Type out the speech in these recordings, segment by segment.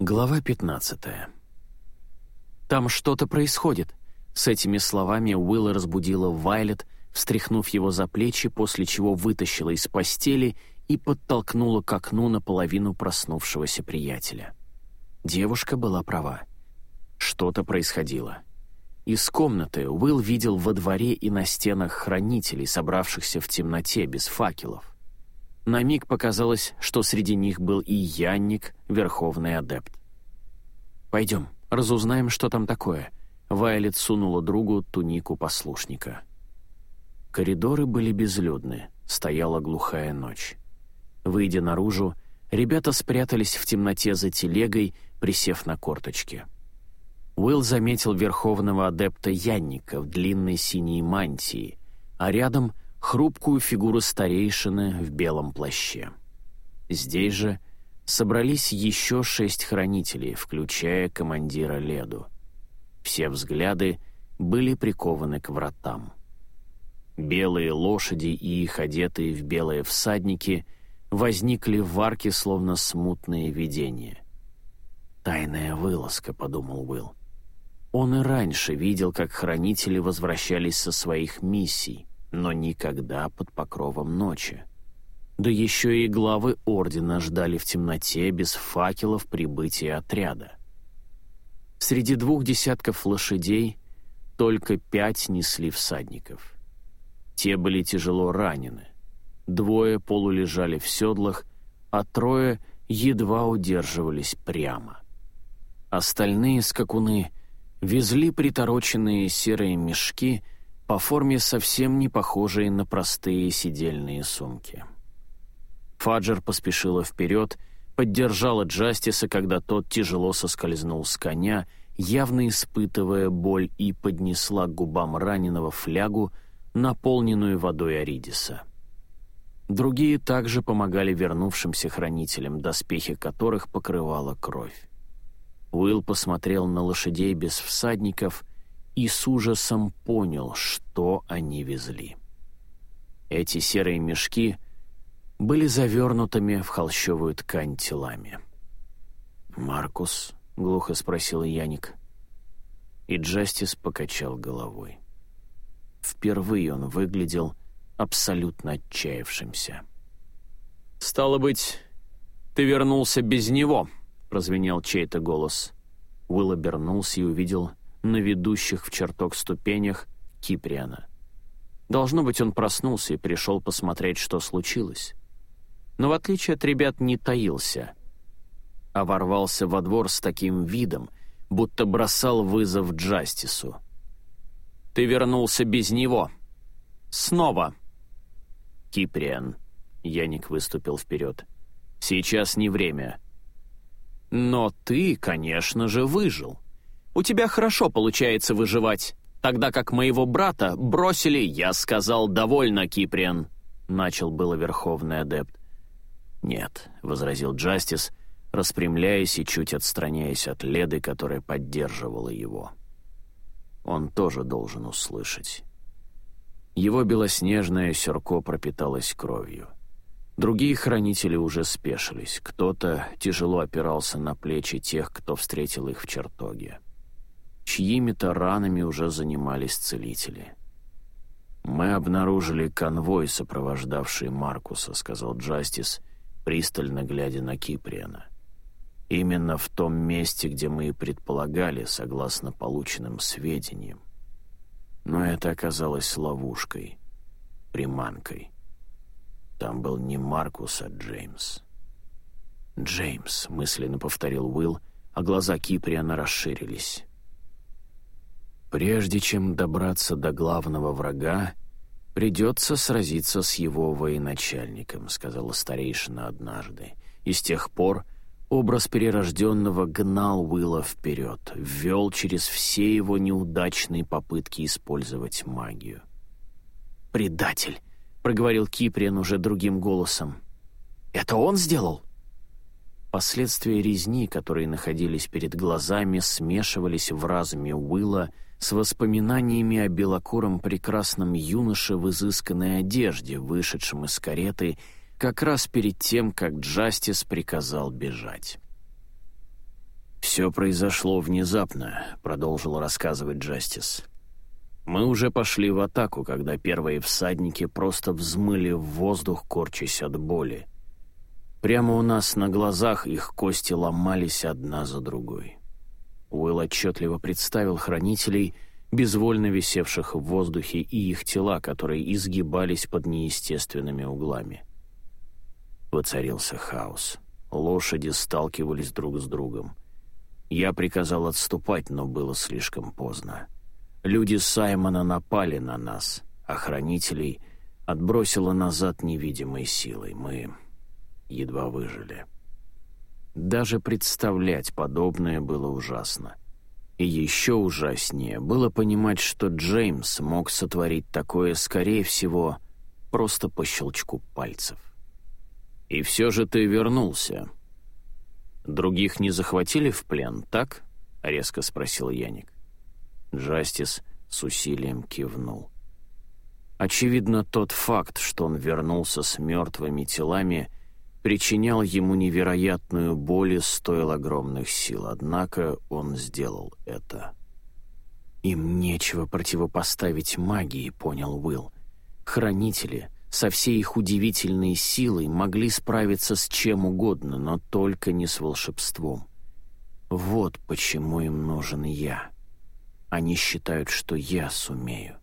Глава 15 «Там что-то происходит», — с этими словами Уилла разбудила Вайлет, встряхнув его за плечи, после чего вытащила из постели и подтолкнула к окну наполовину проснувшегося приятеля. Девушка была права. Что-то происходило. Из комнаты Уилл видел во дворе и на стенах хранителей, собравшихся в темноте, без факелов. На миг показалось, что среди них был и Янник, верховный адепт. «Пойдем, разузнаем, что там такое», — Вайлет сунула другу тунику послушника. Коридоры были безлюдны, стояла глухая ночь. Выйдя наружу, ребята спрятались в темноте за телегой, присев на корточки. Уилл заметил верховного адепта Янника в длинной синей мантии, а рядом — хрупкую фигуру старейшины в белом плаще. Здесь же собрались еще шесть хранителей, включая командира Леду. Все взгляды были прикованы к вратам. Белые лошади и их одетые в белые всадники возникли в арке словно смутные видения. «Тайная вылазка», — подумал Уилл. Он и раньше видел, как хранители возвращались со своих миссий — но никогда под покровом ночи. Да еще и главы ордена ждали в темноте без факелов прибытия отряда. Среди двух десятков лошадей только пять несли всадников. Те были тяжело ранены. Двое полулежали в седлах, а трое едва удерживались прямо. Остальные скакуны везли притороченные серые мешки — по форме совсем не похожие на простые сидельные сумки. Фаджер поспешила вперед, поддержала Джастиса, когда тот тяжело соскользнул с коня, явно испытывая боль, и поднесла к губам раненого флягу, наполненную водой Аридиса. Другие также помогали вернувшимся хранителям, доспехи которых покрывала кровь. Уилл посмотрел на лошадей без всадников — и с ужасом понял, что они везли. Эти серые мешки были завернутыми в холщовую ткань телами. «Маркус?» — глухо спросил Яник. И Джастис покачал головой. Впервые он выглядел абсолютно отчаявшимся. «Стало быть, ты вернулся без него?» — прозвенел чей-то голос. Уилл обернулся и увидел на ведущих в чертог ступенях Киприана. Должно быть, он проснулся и пришел посмотреть, что случилось. Но в отличие от ребят не таился, а ворвался во двор с таким видом, будто бросал вызов Джастису. «Ты вернулся без него. Снова!» «Киприан», — Яник выступил вперед, — «сейчас не время». «Но ты, конечно же, выжил. У тебя хорошо получается выживать, тогда как моего брата бросили, я сказал, довольно, Киприан», — начал было Верховный Адепт. «Нет», — возразил Джастис, распрямляясь и чуть отстраняясь от Леды, которая поддерживала его. Он тоже должен услышать. Его белоснежное сюрко пропиталось кровью. Другие хранители уже спешились. Кто-то тяжело опирался на плечи тех, кто встретил их в чертоге чьими-то ранами уже занимались целители. «Мы обнаружили конвой, сопровождавший Маркуса», — сказал Джастис, пристально глядя на Киприана. «Именно в том месте, где мы и предполагали, согласно полученным сведениям. Но это оказалось ловушкой, приманкой. Там был не Маркус, а Джеймс». «Джеймс», — мысленно повторил Уилл, а глаза Киприана расширились. Прежде чем добраться до главного врага, придется сразиться с его военачальником», — сказала старейшина однажды. И с тех пор образ перерожденного гнал Уилла вперед, ввел через все его неудачные попытки использовать магию. «Предатель!» — проговорил Киприан уже другим голосом. «Это он сделал?» Последствия резни, которые находились перед глазами, смешивались в разуме Уилла с воспоминаниями о белокуром прекрасном юноше в изысканной одежде, вышедшем из кареты как раз перед тем, как Джастис приказал бежать. «Все произошло внезапно», — продолжил рассказывать Джастис. «Мы уже пошли в атаку, когда первые всадники просто взмыли в воздух, корчась от боли. Прямо у нас на глазах их кости ломались одна за другой». Уилл отчетливо представил хранителей, безвольно висевших в воздухе, и их тела, которые изгибались под неестественными углами. Воцарился хаос. Лошади сталкивались друг с другом. Я приказал отступать, но было слишком поздно. Люди Саймона напали на нас, охранителей отбросило назад невидимой силой. Мы едва выжили. Даже представлять подобное было ужасно. И еще ужаснее было понимать, что Джеймс мог сотворить такое, скорее всего, просто по щелчку пальцев. «И все же ты вернулся. Других не захватили в плен, так?» — резко спросил Яник. Джастис с усилием кивнул. Очевидно, тот факт, что он вернулся с мертвыми телами, причинял ему невероятную боль и стоил огромных сил, однако он сделал это. «Им нечего противопоставить магии», — понял Уилл. «Хранители со всей их удивительной силой могли справиться с чем угодно, но только не с волшебством. Вот почему им нужен я. Они считают, что я сумею.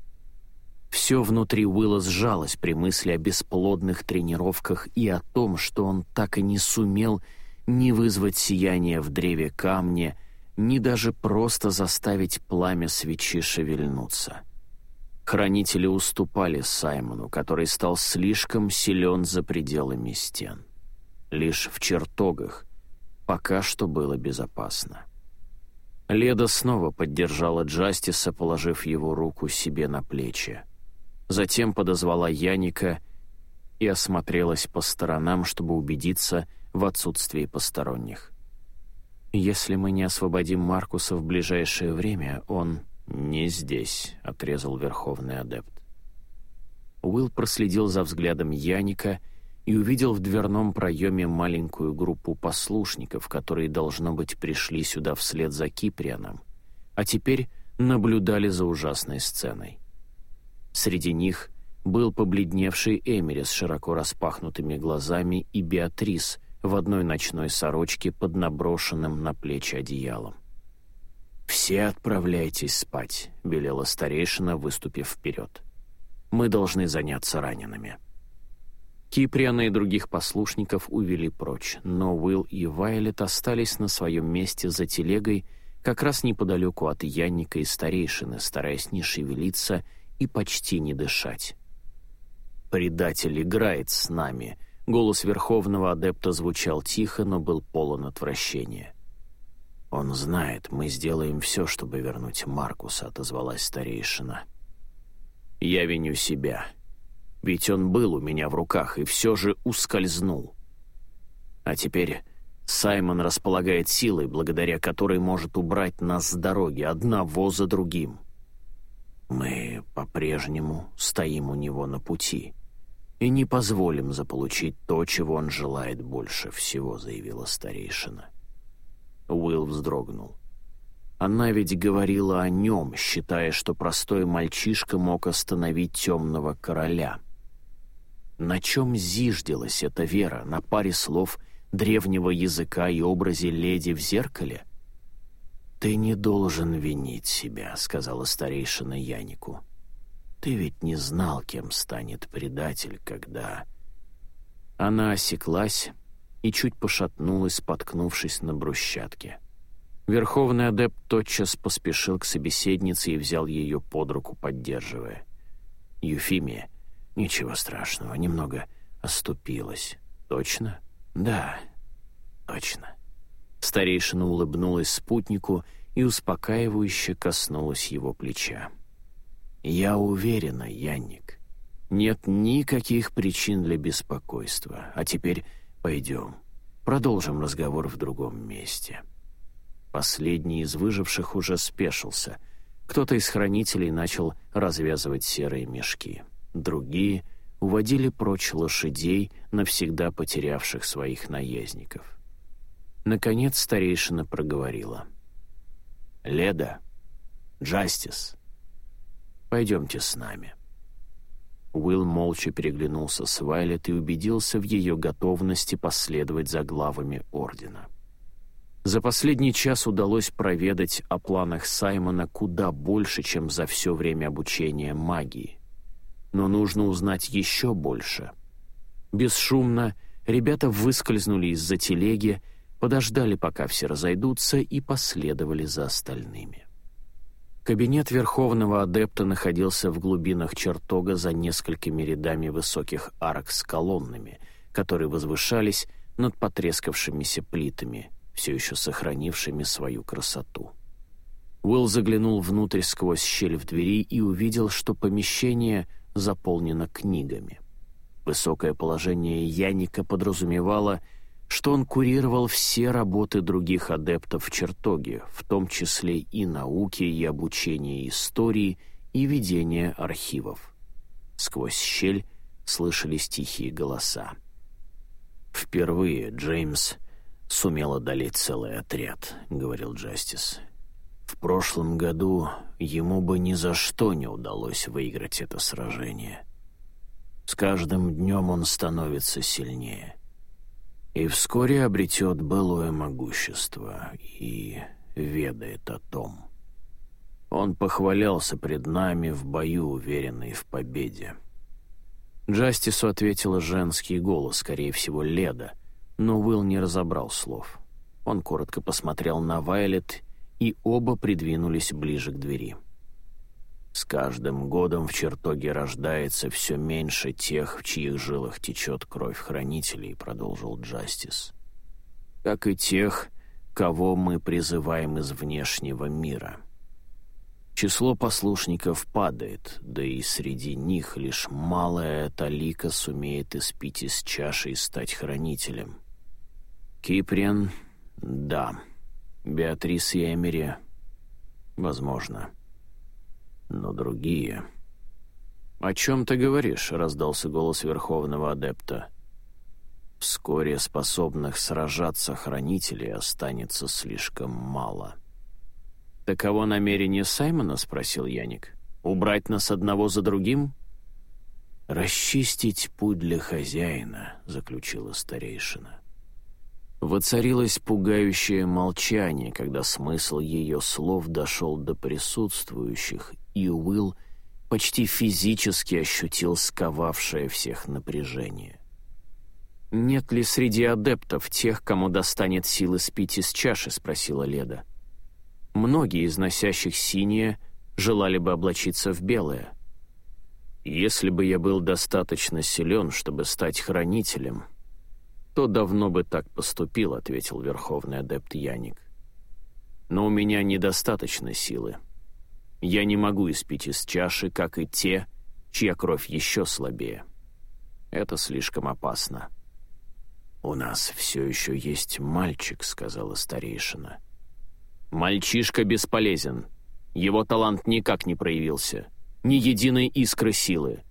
Все внутри Уилла сжалось при мысли о бесплодных тренировках и о том, что он так и не сумел ни вызвать сияние в древе камня, ни даже просто заставить пламя свечи шевельнуться. Хранители уступали Саймону, который стал слишком силен за пределами стен. Лишь в чертогах пока что было безопасно. Леда снова поддержала Джастиса, положив его руку себе на плечи. Затем подозвала Яника и осмотрелась по сторонам, чтобы убедиться в отсутствии посторонних. «Если мы не освободим Маркуса в ближайшее время, он «Не здесь», — отрезал Верховный Адепт. Уилл проследил за взглядом Яника и увидел в дверном проеме маленькую группу послушников, которые, должно быть, пришли сюда вслед за Киприаном, а теперь наблюдали за ужасной сценой. Среди них был побледневший Эмери с широко распахнутыми глазами и Беатрис в одной ночной сорочке под наброшенным на плечи одеялом. «Все отправляйтесь спать», — велела старейшина, выступив вперед. «Мы должны заняться ранеными». Киприана и других послушников увели прочь, но Уилл и Вайлет остались на своем месте за телегой как раз неподалеку от Янника и старейшины, стараясь не шевелиться и почти не дышать. «Предатель играет с нами», — голос верховного адепта звучал тихо, но был полон отвращения. «Он знает, мы сделаем все, чтобы вернуть Маркуса», — отозвалась старейшина. «Я виню себя. Ведь он был у меня в руках и все же ускользнул. А теперь Саймон располагает силой, благодаря которой может убрать нас с дороги, одного за другим. Мы по-прежнему стоим у него на пути» и не позволим заполучить то, чего он желает больше всего», — заявила старейшина. Уилл вздрогнул. Она ведь говорила о нем, считая, что простой мальчишка мог остановить темного короля. На чем зиждилась эта вера? На паре слов древнего языка и образе леди в зеркале? «Ты не должен винить себя», — сказала старейшина Янику. «Ты ведь не знал, кем станет предатель, когда...» Она осеклась, и чуть пошатнулась, споткнувшись на брусчатке. Верховный адепт тотчас поспешил к собеседнице и взял ее под руку, поддерживая. «Юфимия, ничего страшного, немного оступилась. Точно?» «Да, точно». Старейшина улыбнулась спутнику и успокаивающе коснулась его плеча. «Я уверена, Янник, нет никаких причин для беспокойства. А теперь Пойдем. Продолжим разговор в другом месте. Последний из выживших уже спешился. Кто-то из хранителей начал развязывать серые мешки. Другие уводили прочь лошадей, навсегда потерявших своих наездников. Наконец старейшина проговорила. «Леда, Джастис, пойдемте с нами». Уилл молча переглянулся с Вайлет и убедился в ее готовности последовать за главами Ордена. За последний час удалось проведать о планах Саймона куда больше, чем за все время обучения магии. Но нужно узнать еще больше. Бесшумно ребята выскользнули из-за телеги, подождали, пока все разойдутся, и последовали за остальными. Кабинет Верховного Адепта находился в глубинах чертога за несколькими рядами высоких арок с колоннами, которые возвышались над потрескавшимися плитами, все еще сохранившими свою красоту. Уилл заглянул внутрь сквозь щель в двери и увидел, что помещение заполнено книгами. Высокое положение Яника подразумевало — что он курировал все работы других адептов в чертоге, в том числе и науки, и обучение истории, и ведение архивов. Сквозь щель слышались тихие голоса. «Впервые Джеймс сумел одолеть целый отряд», — говорил Джастис. «В прошлом году ему бы ни за что не удалось выиграть это сражение. С каждым днем он становится сильнее» и вскоре обретет былое могущество и ведает о том. Он похвалялся пред нами в бою, уверенный в победе. Джастису ответила женский голос, скорее всего, Леда, но Уилл не разобрал слов. Он коротко посмотрел на Вайлет, и оба придвинулись ближе к двери. С каждым годом в чертоге рождается все меньше тех, в чьих жилах течет кровь хранителей, продолжил Джастис. Как и тех, кого мы призываем из внешнего мира. Число послушников падает, да и среди них лишь малая талика сумеет испить из чаши и стать хранителем. Киприан — да. Беатрис и Эмери — возможно но другие... «О чем ты говоришь?» — раздался голос Верховного Адепта. «Вскоре способных сражаться хранителей останется слишком мало». «Таково намерение Саймона?» — спросил Яник. «Убрать нас одного за другим?» «Расчистить путь для хозяина», — заключила старейшина. Воцарилось пугающее молчание, когда смысл ее слов дошел до присутствующих, и Уилл почти физически ощутил сковавшее всех напряжение. «Нет ли среди адептов тех, кому достанет силы спить из чаши?» — спросила Леда. «Многие из носящих синее желали бы облачиться в белое». «Если бы я был достаточно силен, чтобы стать хранителем, то давно бы так поступил», — ответил верховный адепт Яник. «Но у меня недостаточно силы. Я не могу испить из чаши, как и те, чья кровь еще слабее. Это слишком опасно. «У нас все еще есть мальчик», — сказала старейшина. «Мальчишка бесполезен. Его талант никак не проявился. Ни единой искры силы.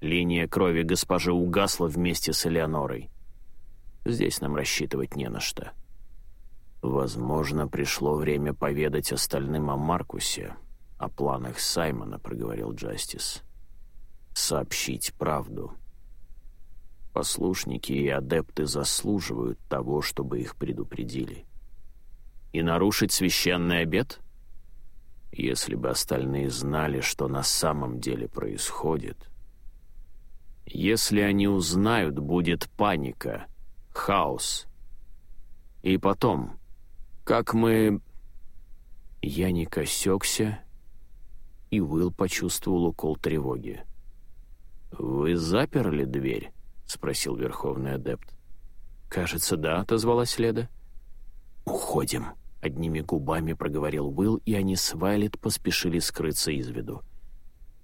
Линия крови госпожи угасла вместе с Элеонорой. Здесь нам рассчитывать не на что». «Возможно, пришло время поведать остальным о Маркусе», о планах Саймона», — проговорил Джастис. «Сообщить правду. Послушники и адепты заслуживают того, чтобы их предупредили. И нарушить священный обет? Если бы остальные знали, что на самом деле происходит. Если они узнают, будет паника, хаос. И потом, как мы...» Я не косекся и Уилл почувствовал укол тревоги. «Вы заперли дверь?» — спросил Верховный Адепт. «Кажется, да», — отозвалась Леда. «Уходим», — одними губами проговорил Уилл, и они с Вайлет поспешили скрыться из виду.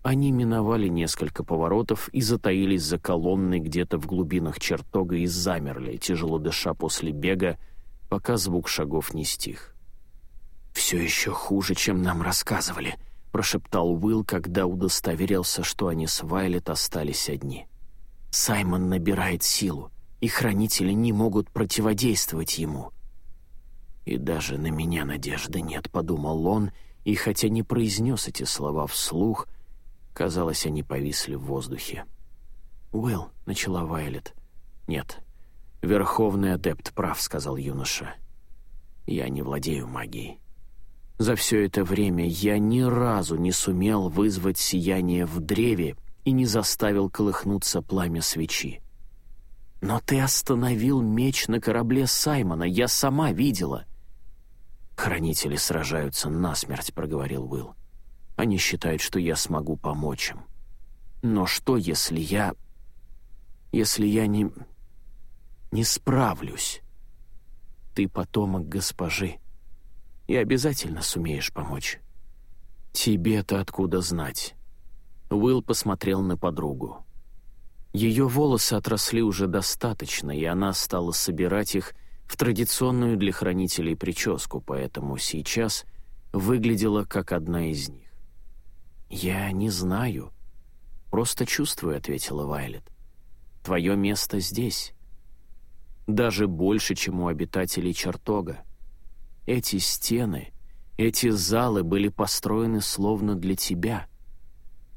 Они миновали несколько поворотов и затаились за колонной где-то в глубинах чертога и замерли, тяжело дыша после бега, пока звук шагов не стих. «Все еще хуже, чем нам рассказывали», — прошептал Уилл, когда удостоверился, что они с Вайлет остались одни. «Саймон набирает силу, и хранители не могут противодействовать ему. «И даже на меня надежды нет», — подумал он, и хотя не произнес эти слова вслух, казалось, они повисли в воздухе. «Уилл», — начала Вайлет. «Нет, верховный адепт прав», — сказал юноша. «Я не владею магией. За все это время я ни разу не сумел вызвать сияние в древе и не заставил колыхнуться пламя свечи. Но ты остановил меч на корабле Саймона, я сама видела. «Хранители сражаются насмерть», — проговорил Уилл. «Они считают, что я смогу помочь им. Но что, если я... если я не... не справлюсь? Ты потомок госпожи и обязательно сумеешь помочь. Тебе-то откуда знать?» Уилл посмотрел на подругу. Ее волосы отросли уже достаточно, и она стала собирать их, в традиционную для хранителей прическу, поэтому сейчас выглядела как одна из них. «Я не знаю. Просто чувствую», — ответила Вайлет. «Твое место здесь. Даже больше, чем у обитателей чертога. Эти стены, эти залы были построены словно для тебя.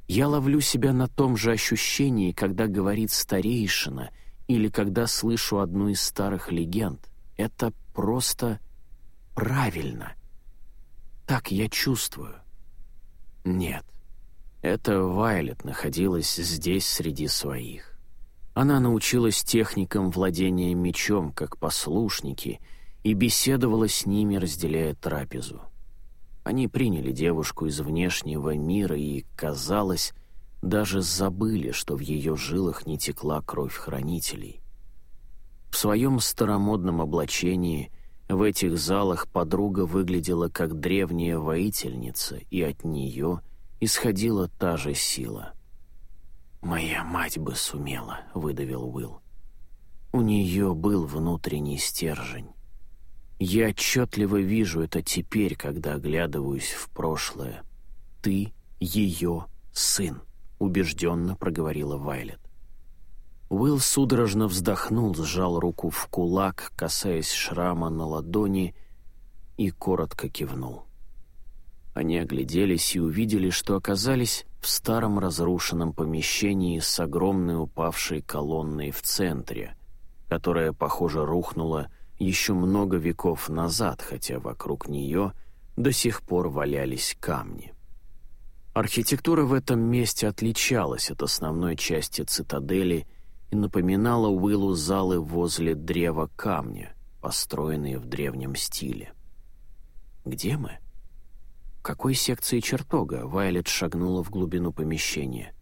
Я ловлю себя на том же ощущении, когда говорит старейшина или когда слышу одну из старых легенд. Это просто правильно. Так я чувствую. Нет, это Вайлет находилась здесь среди своих. Она научилась техникам владения мечом, как послушники, и беседовала с ними, разделяя трапезу. Они приняли девушку из внешнего мира и, казалось, даже забыли, что в ее жилах не текла кровь хранителей. В своем старомодном облачении в этих залах подруга выглядела как древняя воительница, и от нее исходила та же сила. «Моя мать бы сумела», — выдавил Уилл. «У нее был внутренний стержень. Я отчетливо вижу это теперь, когда оглядываюсь в прошлое. Ты ее сын», — убежденно проговорила Вайлет. Уилл судорожно вздохнул, сжал руку в кулак, касаясь шрама на ладони, и коротко кивнул. Они огляделись и увидели, что оказались в старом разрушенном помещении с огромной упавшей колонной в центре, которая, похоже, рухнула еще много веков назад, хотя вокруг нее до сих пор валялись камни. Архитектура в этом месте отличалась от основной части цитадели — и напоминала Уиллу залы возле древа камня, построенные в древнем стиле. «Где мы?» В какой секции чертога Вайлет шагнула в глубину помещения?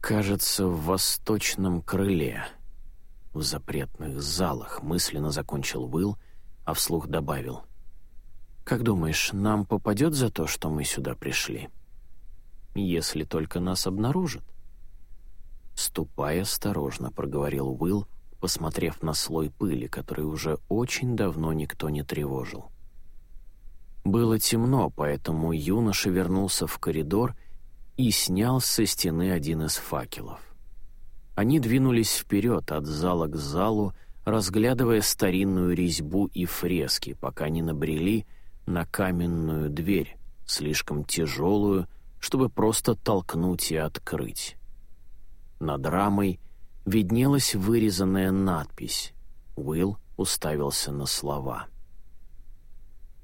«Кажется, в восточном крыле», в запретных залах», — мысленно закончил Уилл, а вслух добавил. «Как думаешь, нам попадет за то, что мы сюда пришли? Если только нас обнаружат?» «Ступай осторожно», — проговорил Уилл, посмотрев на слой пыли, который уже очень давно никто не тревожил. Было темно, поэтому юноша вернулся в коридор и снял со стены один из факелов. Они двинулись вперед от зала к залу, разглядывая старинную резьбу и фрески, пока не набрели на каменную дверь, слишком тяжелую, чтобы просто толкнуть и открыть. Над рамой виднелась вырезанная надпись. Уилл уставился на слова.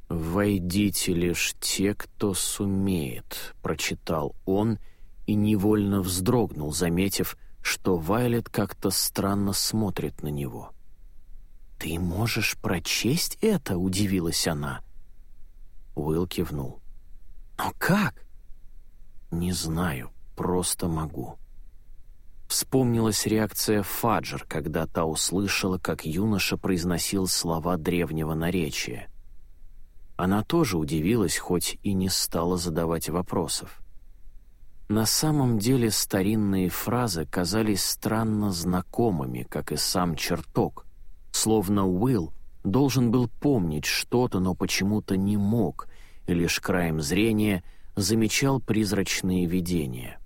«Войдите лишь те, кто сумеет», — прочитал он и невольно вздрогнул, заметив, что Вайлет как-то странно смотрит на него. «Ты можешь прочесть это?» — удивилась она. Уилл кивнул. «Но как?» «Не знаю, просто могу». Вспомнилась реакция Фаджер, когда та услышала, как юноша произносил слова древнего наречия. Она тоже удивилась, хоть и не стала задавать вопросов. На самом деле старинные фразы казались странно знакомыми, как и сам чертог, словно Уилл должен был помнить что-то, но почему-то не мог, и лишь краем зрения замечал призрачные видения.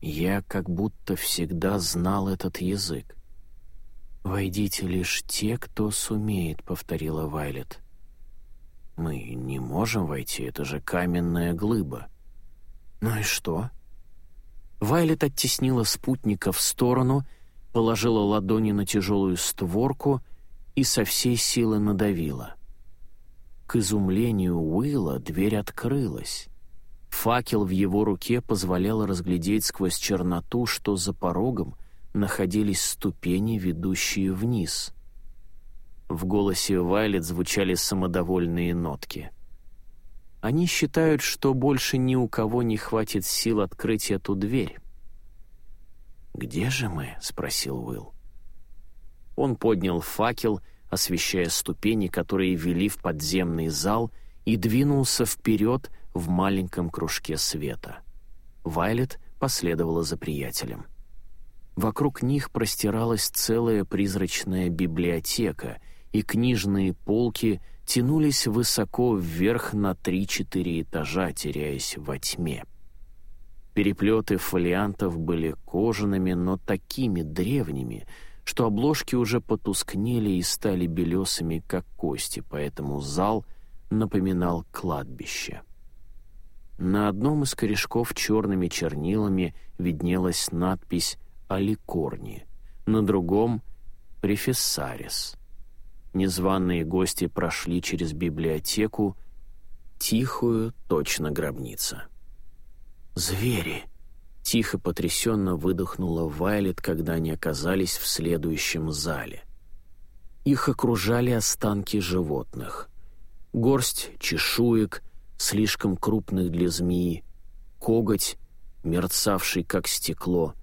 Я как будто всегда знал этот язык. «Войдите лишь те, кто сумеет», — повторила Вайлет. «Мы не можем войти, это же каменная глыба». «Ну и что?» Вайлет оттеснила спутника в сторону, положила ладони на тяжелую створку и со всей силы надавила. К изумлению Уилла дверь открылась. Факел в его руке позволял разглядеть сквозь черноту, что за порогом находились ступени, ведущие вниз. В голосе Вайлет звучали самодовольные нотки. Они считают, что больше ни у кого не хватит сил открыть эту дверь. «Где же мы?» — спросил Уилл. Он поднял факел, освещая ступени, которые вели в подземный зал, и двинулся вперед в маленьком кружке света. Вайлет последовала за приятелем. Вокруг них простиралась целая призрачная библиотека, и книжные полки тянулись высоко вверх на три-четыре этажа, теряясь во тьме. Переплеты фолиантов были кожаными, но такими древними, что обложки уже потускнели и стали белесыми, как кости, поэтому зал напоминал кладбище. На одном из корешков черными чернилами виднелась надпись «Аликорни», на другом — «Префессарис». Незваные гости прошли через библиотеку, тихую, точно гробница. «Звери!» — тихо потрясенно выдохнула Вайлет, когда они оказались в следующем зале. Их окружали останки животных. Горсть чешуек, слишком крупных для змеи, коготь, мерцавший как стекло,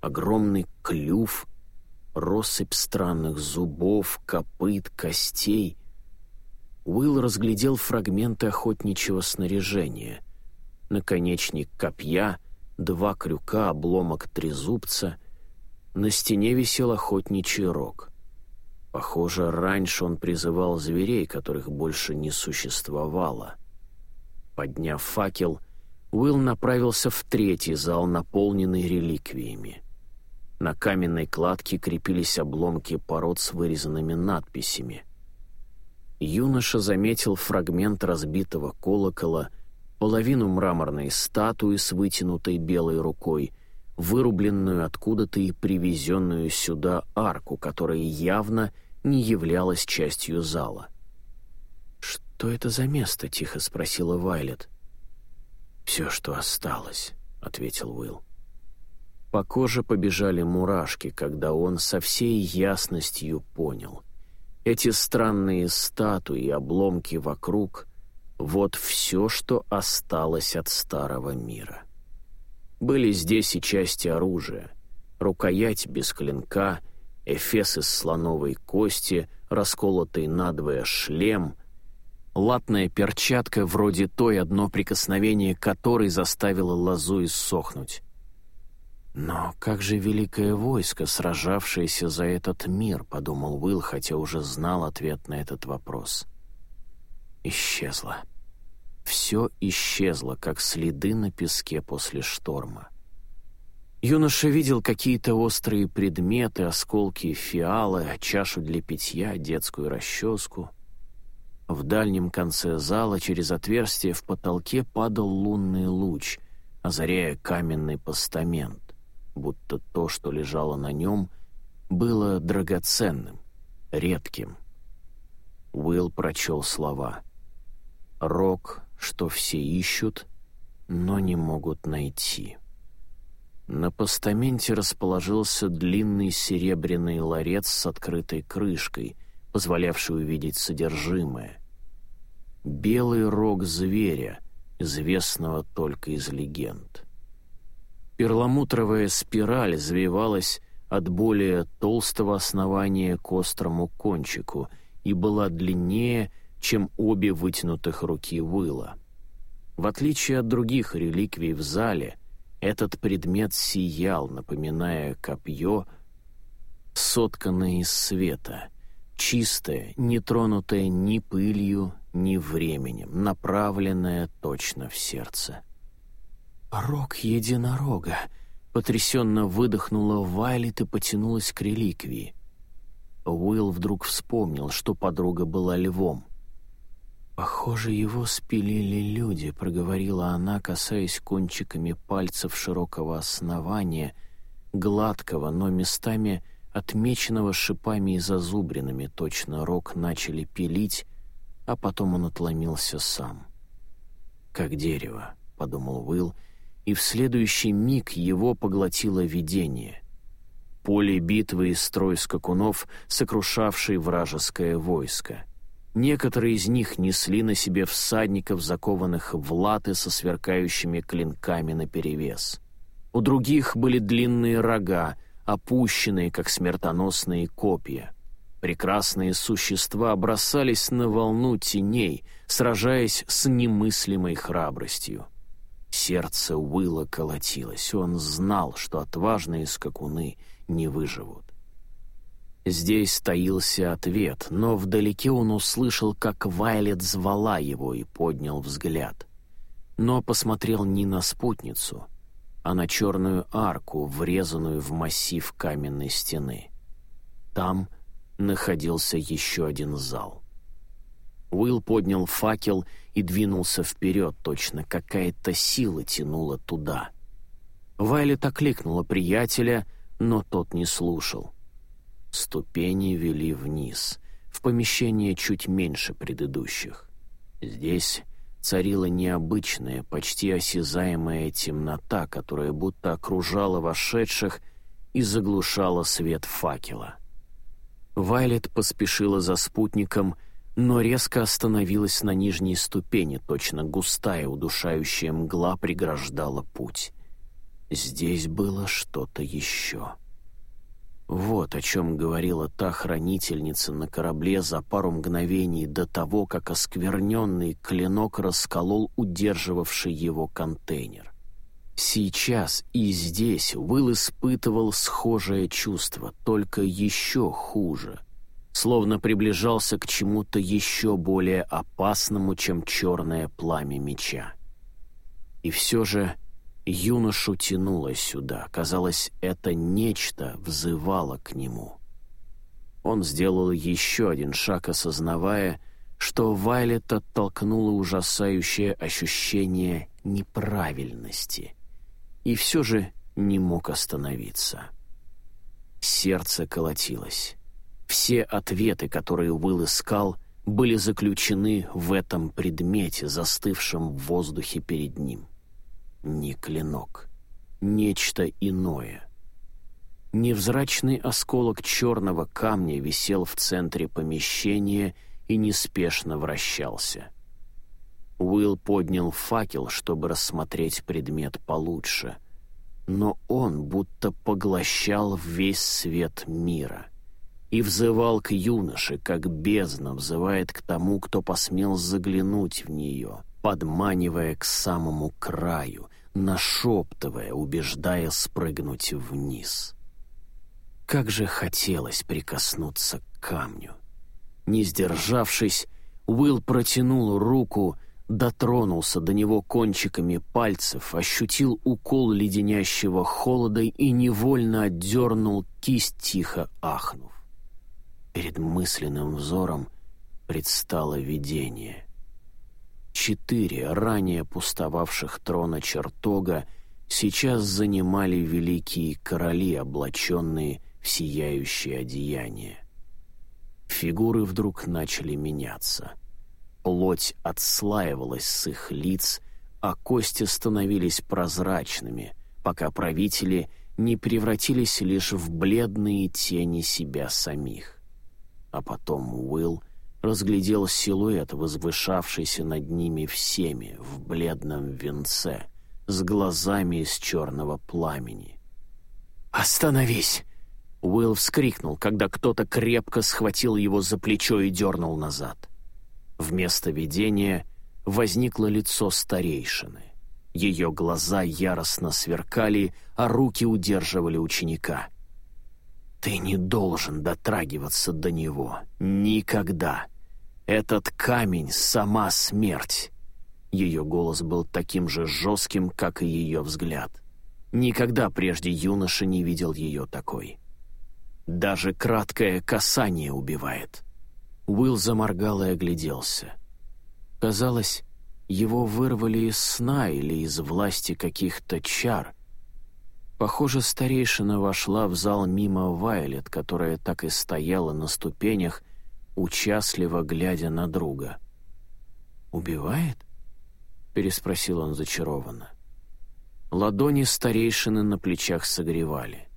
огромный клюв, россыпь странных зубов, копыт, костей. Уилл разглядел фрагменты охотничьего снаряжения. Наконечник копья, два крюка, обломок трезубца. На стене висел охотничий рог. Похоже, раньше он призывал зверей, которых больше не существовало — Подняв факел, Уилл направился в третий зал, наполненный реликвиями. На каменной кладке крепились обломки пород с вырезанными надписями. Юноша заметил фрагмент разбитого колокола, половину мраморной статуи с вытянутой белой рукой, вырубленную откуда-то и привезенную сюда арку, которая явно не являлась частью зала. «Что это за место?» — тихо спросила Вайлет. «Все, что осталось», — ответил Уилл. По коже побежали мурашки, когда он со всей ясностью понял. Эти странные статуи и обломки вокруг — вот все, что осталось от старого мира. Были здесь и части оружия, рукоять без клинка, эфес из слоновой кости, расколотый надвое шлем — латная перчатка вроде той, одно прикосновение которой заставило лозу иссохнуть. «Но как же великое войско, сражавшееся за этот мир?» — подумал Уилл, хотя уже знал ответ на этот вопрос. Исчезло. Все исчезло, как следы на песке после шторма. Юноша видел какие-то острые предметы, осколки фиала, чашу для питья, детскую расческу — в дальнем конце зала через отверстие в потолке падал лунный луч, озаряя каменный постамент, будто то, что лежало на нем, было драгоценным, редким. Уилл прочел слова. «Рок, что все ищут, но не могут найти». На постаменте расположился длинный серебряный ларец с открытой крышкой, позволявший увидеть содержимое. Белый рог зверя, известного только из легенд. Перламутровая спираль завивалась от более толстого основания к острому кончику и была длиннее, чем обе вытянутых руки выла. В отличие от других реликвий в зале, этот предмет сиял, напоминая копье, сотканное из света — чистое, не тронутое ни пылью, ни временем, направленное точно в сердце. «Рог единорога!» — потрясенно выдохнула Вайлет и потянулась к реликвии. Уилл вдруг вспомнил, что подруга была львом. «Похоже, его спилили люди», — проговорила она, касаясь кончиками пальцев широкого основания, гладкого, но местами отмеченного шипами и зазубринами, точно рог начали пилить, а потом он отломился сам. «Как дерево», — подумал Уилл, и в следующий миг его поглотило видение. Поле битвы и строй скакунов, сокрушавший вражеское войско. Некоторые из них несли на себе всадников, закованных в латы со сверкающими клинками наперевес. У других были длинные рога, опущенные, как смертоносные копья. Прекрасные существа бросались на волну теней, сражаясь с немыслимой храбростью. Сердце Уилла колотилось, он знал, что отважные скакуны не выживут. Здесь таился ответ, но вдалеке он услышал, как Вайлет звала его и поднял взгляд. Но посмотрел не на спутницу, а на черную арку, врезанную в массив каменной стены. Там находился еще один зал. Уилл поднял факел и двинулся вперед, точно какая-то сила тянула туда. Вайлет окликнула приятеля, но тот не слушал. Ступени вели вниз, в помещение чуть меньше предыдущих. Здесь царила необычная, почти осязаемая темнота, которая будто окружала вошедших и заглушала свет факела. Вайлет поспешила за спутником, но резко остановилась на нижней ступени, точно густая, удушающая мгла преграждала путь. Здесь было что-то еще. Вот о чем говорила та хранительница на корабле за пару мгновений до того, как оскверненный клинок расколол удерживавший его контейнер. Сейчас и здесь Уилл испытывал схожее чувство, только еще хуже, словно приближался к чему-то еще более опасному, чем черное пламя меча. И все же Юношу тянуло сюда. Казалось, это нечто взывало к нему. Он сделал еще один шаг, осознавая, что Вайлет оттолкнуло ужасающее ощущение неправильности. И все же не мог остановиться. Сердце колотилось. Все ответы, которые Уилл искал, были заключены в этом предмете, застывшем в воздухе перед ним не клинок, нечто иное. Невзрачный осколок черного камня висел в центре помещения и неспешно вращался. Уилл поднял факел, чтобы рассмотреть предмет получше, но он будто поглощал весь свет мира и взывал к юноше, как бездна взывает к тому, кто посмел заглянуть в нее — подманивая к самому краю, нашептывая, убеждая спрыгнуть вниз. Как же хотелось прикоснуться к камню. Не сдержавшись, Уилл протянул руку, дотронулся до него кончиками пальцев, ощутил укол леденящего холода и невольно отдернул кисть, тихо ахнув. Перед мысленным взором предстало видение — Четыре ранее пустовавших трона чертога сейчас занимали великие короли, облаченные в сияющее одеяние. Фигуры вдруг начали меняться. Плоть отслаивалась с их лиц, а кости становились прозрачными, пока правители не превратились лишь в бледные тени себя самих. А потом Уилл разглядел силуэт, возвышавшийся над ними всеми в бледном венце, с глазами из черного пламени. «Остановись!» Уилл вскрикнул, когда кто-то крепко схватил его за плечо и дернул назад. Вместо видения возникло лицо старейшины. Ее глаза яростно сверкали, а руки удерживали ученика. «Ты не должен дотрагиваться до него. Никогда!» Этот камень — сама смерть. Ее голос был таким же жестким, как и ее взгляд. Никогда прежде юноша не видел ее такой. Даже краткое касание убивает». Уилл заморгал и огляделся. Казалось, его вырвали из сна или из власти каких-то чар. Похоже, старейшина вошла в зал мимо Вайлет, которая так и стояла на ступенях, участливо глядя на друга. «Убивает?» — переспросил он зачарованно. Ладони старейшины на плечах согревали.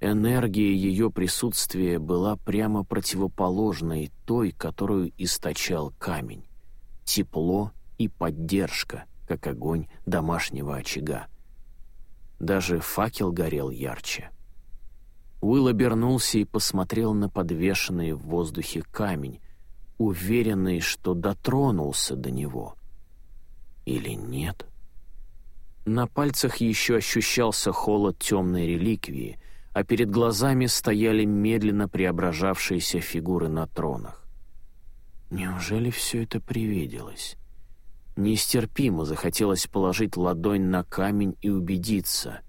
Энергия ее присутствия была прямо противоположной той, которую источал камень. Тепло и поддержка, как огонь домашнего очага. Даже факел горел ярче. Уилл обернулся и посмотрел на подвешенный в воздухе камень, уверенный, что дотронулся до него. Или нет? На пальцах еще ощущался холод темной реликвии, а перед глазами стояли медленно преображавшиеся фигуры на тронах. Неужели все это привиделось? Нестерпимо захотелось положить ладонь на камень и убедиться.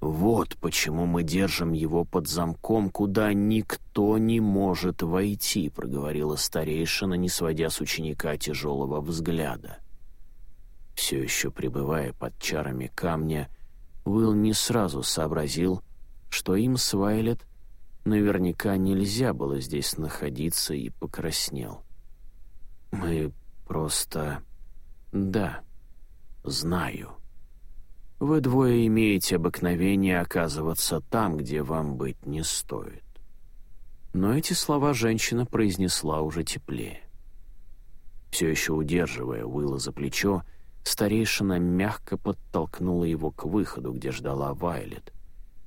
«Вот почему мы держим его под замком, куда никто не может войти», — проговорила старейшина, не сводя с ученика тяжелого взгляда. Все еще пребывая под чарами камня, Уилл не сразу сообразил, что им с Вайлет наверняка нельзя было здесь находиться, и покраснел. «Мы просто...» «Да, знаю. Вы двое имеете обыкновение оказываться там, где вам быть не стоит». Но эти слова женщина произнесла уже теплее. Все еще удерживая Уилла за плечо, старейшина мягко подтолкнула его к выходу, где ждала Вайлет.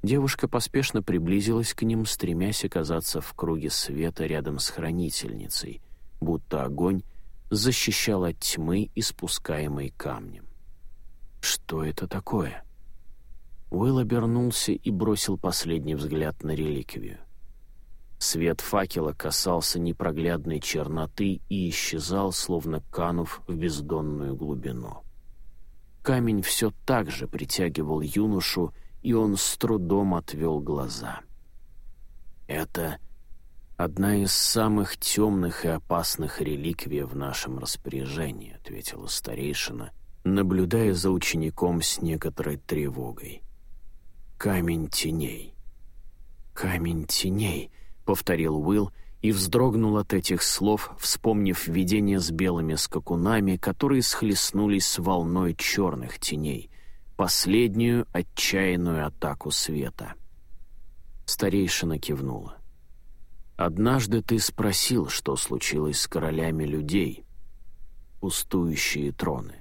Девушка поспешно приблизилась к ним, стремясь оказаться в круге света рядом с хранительницей, будто огонь защищал от тьмы, испускаемой камнем. Что это такое? Уилл обернулся и бросил последний взгляд на реликвию. Свет факела касался непроглядной черноты и исчезал, словно канув в бездонную глубину. Камень все так же притягивал юношу, и он с трудом отвел глаза. Это одна из самых темных и опасных реликвий в нашем распоряжении», — ответила старейшина, наблюдая за учеником с некоторой тревогой. «Камень теней». «Камень теней», — повторил Уилл, и вздрогнул от этих слов, вспомнив видение с белыми скакунами, которые схлестнулись с волной черных теней, последнюю отчаянную атаку света. Старейшина кивнула. «Однажды ты спросил, что случилось с королями людей, пустующие троны.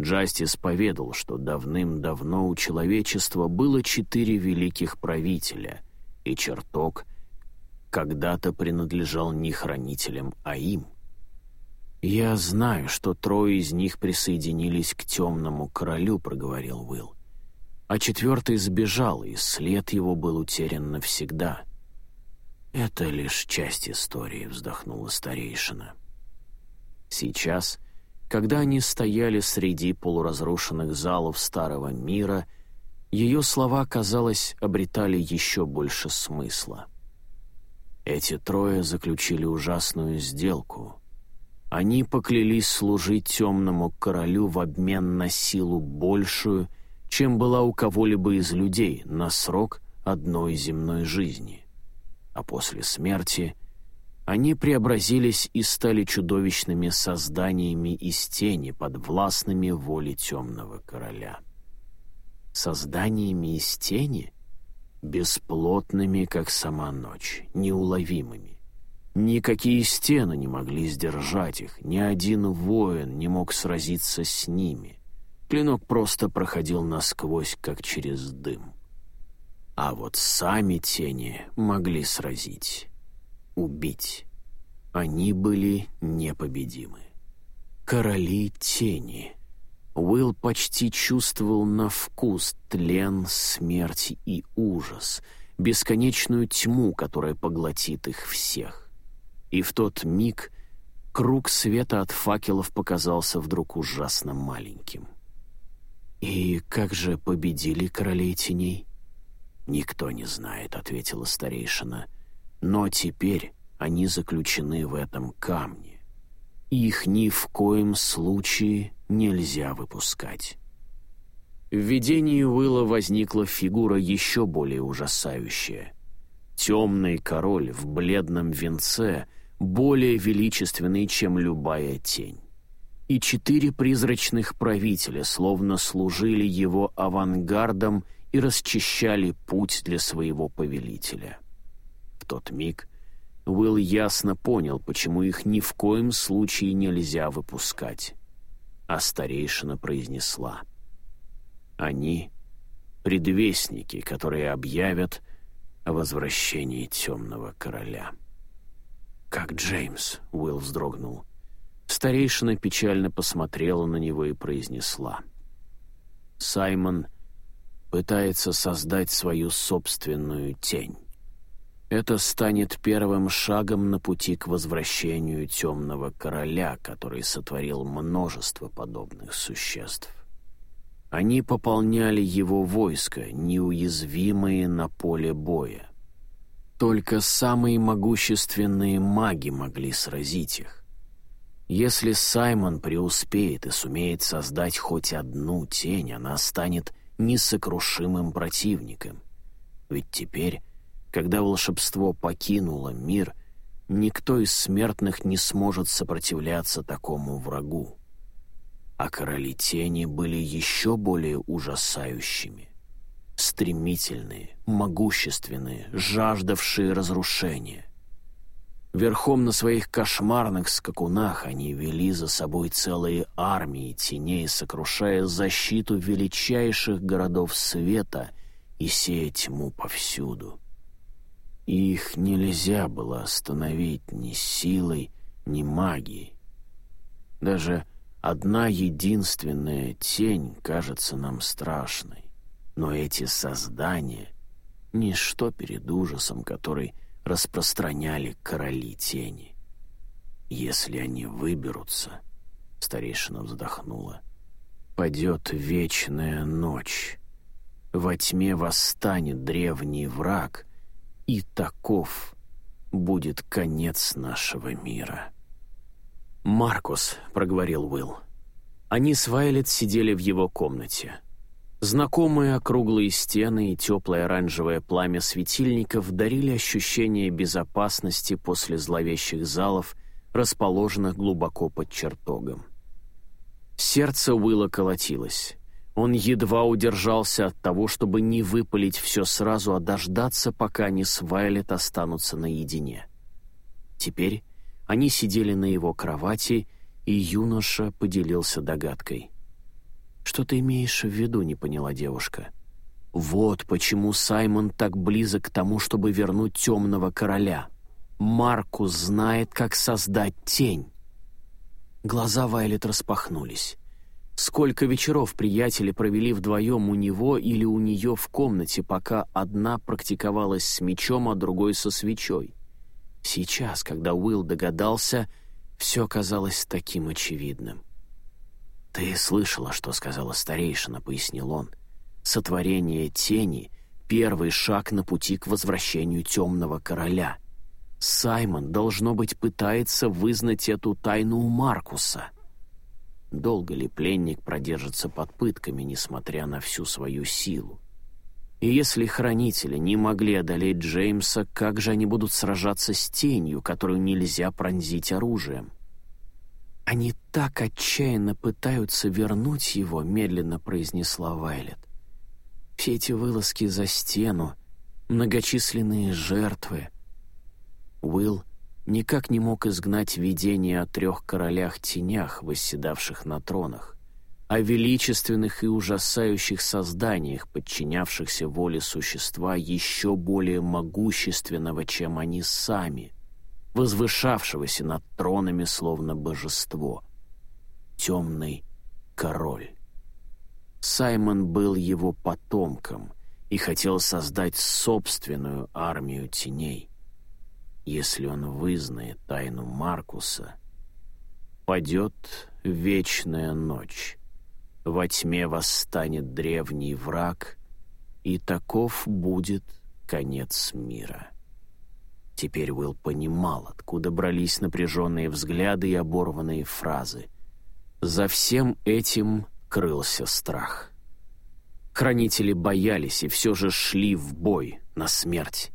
Джастис поведал, что давным-давно у человечества было четыре великих правителя, и чертог когда-то принадлежал не хранителям, а им. «Я знаю, что трое из них присоединились к темному королю», — проговорил Уилл. «А четвертый сбежал, и след его был утерян навсегда». «Это лишь часть истории», — вздохнула старейшина. Сейчас, когда они стояли среди полуразрушенных залов старого мира, ее слова, казалось, обретали еще больше смысла. Эти трое заключили ужасную сделку — они поклялись служить темному королю в обмен на силу большую, чем была у кого-либо из людей на срок одной земной жизни. А после смерти они преобразились и стали чудовищными созданиями из тени, подвластными воле темного короля. Созданиями из тени? Бесплотными, как сама ночь, неуловимыми. Никакие стены не могли сдержать их, ни один воин не мог сразиться с ними. Клинок просто проходил насквозь, как через дым. А вот сами тени могли сразить, убить. Они были непобедимы. Короли тени. Уилл почти чувствовал на вкус тлен, смерть и ужас, бесконечную тьму, которая поглотит их всех. И в тот миг круг света от факелов показался вдруг ужасно маленьким. И как же победили королей теней? «Никто не знает», — ответила старейшина. «Но теперь они заключены в этом камне. Их ни в коем случае нельзя выпускать». В видении Уилла возникла фигура еще более ужасающая. Темный король в бледном венце, более величественный, чем любая тень. И четыре призрачных правителя словно служили его авангардом и расчищали путь для своего повелителя. В тот миг Уилл ясно понял, почему их ни в коем случае нельзя выпускать. А старейшина произнесла. «Они — предвестники, которые объявят о возвращении темного короля». «Как Джеймс», — Уилл вздрогнул. Старейшина печально посмотрела на него и произнесла. «Саймон пытается создать свою собственную тень. Это станет первым шагом на пути к возвращению темного короля, который сотворил множество подобных существ. Они пополняли его войско, неуязвимые на поле боя. Только самые могущественные маги могли сразить их. Если Саймон преуспеет и сумеет создать хоть одну тень, она станет несокрушимым противником. Ведь теперь, когда волшебство покинуло мир, никто из смертных не сможет сопротивляться такому врагу. А короли тени были еще более ужасающими. Стремительные, могущественные, жаждавшие разрушения — Верхом на своих кошмарных скакунах они вели за собой целые армии теней, сокрушая защиту величайших городов света и сея тьму повсюду. их нельзя было остановить ни силой, ни магией. Даже одна единственная тень кажется нам страшной, но эти создания — ничто перед ужасом, который — распространяли короли тени. Если они выберутся, старейшина вздохнула, падет вечная ночь. Во тьме восстанет древний враг, и таков будет конец нашего мира. «Маркус», — проговорил Уилл. Они с Вайлет сидели в его комнате. Знакомые округлые стены и теплое оранжевое пламя светильников дарили ощущение безопасности после зловещих залов, расположенных глубоко под чертогом. Сердце Уилла колотилось. Он едва удержался от того, чтобы не выпалить все сразу, а дождаться, пока они с Вайлет останутся наедине. Теперь они сидели на его кровати, и юноша поделился догадкой. «Что ты имеешь в виду?» — не поняла девушка. «Вот почему Саймон так близок к тому, чтобы вернуть темного короля. Маркус знает, как создать тень». Глаза Вайлет распахнулись. Сколько вечеров приятели провели вдвоем у него или у нее в комнате, пока одна практиковалась с мечом, а другой со свечой. Сейчас, когда Уилл догадался, все казалось таким очевидным. «Ты слышала, что сказала старейшина», — пояснил он. «Сотворение тени — первый шаг на пути к возвращению темного короля. Саймон, должно быть, пытается вызнать эту тайну у Маркуса». Долго ли пленник продержится под пытками, несмотря на всю свою силу? И если хранители не могли одолеть Джеймса, как же они будут сражаться с тенью, которую нельзя пронзить оружием? «Они так отчаянно пытаются вернуть его», — медленно произнесла Вайлет. «Все эти вылазки за стену, многочисленные жертвы». Уилл никак не мог изгнать видение о трех королях-тенях, восседавших на тронах, о величественных и ужасающих созданиях, подчинявшихся воле существа еще более могущественного, чем они сами, возвышавшегося над тронами словно божество. Темный король. Саймон был его потомком и хотел создать собственную армию теней. Если он вызнает тайну Маркуса, падет вечная ночь. Во тьме восстанет древний враг, и таков будет конец мира. Теперь Уилл понимал, откуда брались напряженные взгляды и оборванные фразы. За всем этим крылся страх. Хранители боялись и все же шли в бой, на смерть.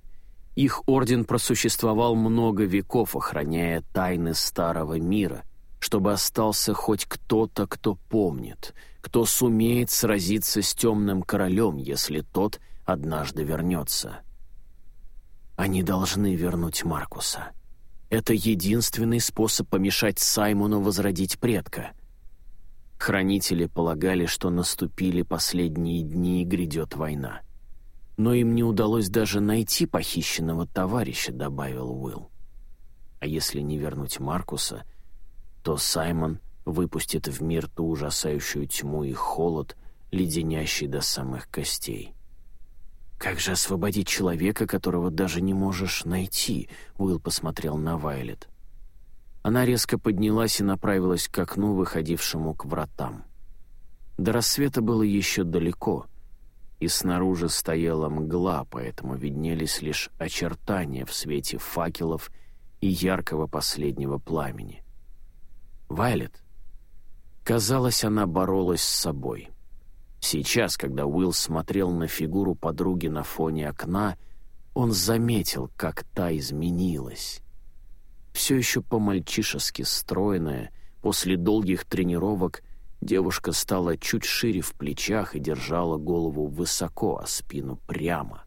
Их орден просуществовал много веков, охраняя тайны старого мира, чтобы остался хоть кто-то, кто помнит, кто сумеет сразиться с темным королем, если тот однажды вернется. Они должны вернуть Маркуса. Это единственный способ помешать Саймону возродить предка. Хранители полагали, что наступили последние дни и грядет война. Но им не удалось даже найти похищенного товарища, добавил Уилл. А если не вернуть Маркуса, то Саймон выпустит в мир ту ужасающую тьму и холод, леденящий до самых костей. «Как же освободить человека, которого даже не можешь найти?» Уилл посмотрел на Вайлет. Она резко поднялась и направилась к окну, выходившему к вратам. До рассвета было еще далеко, и снаружи стояла мгла, поэтому виднелись лишь очертания в свете факелов и яркого последнего пламени. Вайлет. Казалось, она боролась с собой — Сейчас, когда Уилл смотрел на фигуру подруги на фоне окна, он заметил, как та изменилась. Все еще по-мальчишески стройная, после долгих тренировок девушка стала чуть шире в плечах и держала голову высоко, а спину прямо.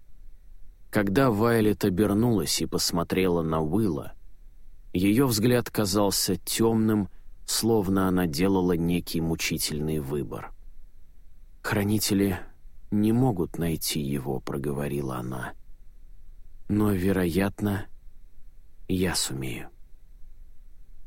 Когда Вайлет обернулась и посмотрела на Уилла, ее взгляд казался темным, словно она делала некий мучительный выбор — «Хранители не могут найти его», — проговорила она. «Но, вероятно, я сумею».